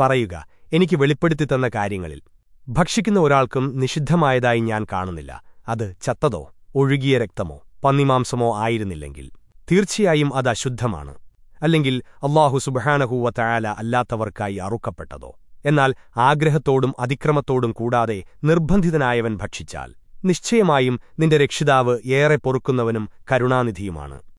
പറയുക എനിക്ക് വെളിപ്പെടുത്തി തന്ന കാര്യങ്ങളിൽ. ഭക്ഷിക്കുന്ന ഒരാൾക്കും നിഷിദ്ധമായതായി ഞാൻ കാണുന്നില്ല. അത് ചത്തതോ ഒഴുകിയ രക്തമോ പന്നിമാംസമോ ആയിരുന്നില്ലെങ്കിൽ തീർച്ചയായും അത് അശുദ്ധമാണ്. അല്ലെങ്കിൽ അള്ളാഹു സുബഹാനഹൂവ തയാല അല്ലാത്തവർക്കായി അറുക്കപ്പെട്ടതോ. എന്നാൽ ആഗ്രഹത്തോടും അതിക്രമത്തോടും കൂടാതെ നിർബന്ധിതനായവൻ ഭക്ഷിച്ചാൽ നിശ്ചയമായും നിന്റെ രക്ഷിതാവ് ഏറെ പൊറുക്കുന്നവനും കരുണാനിധിയുമാണ്.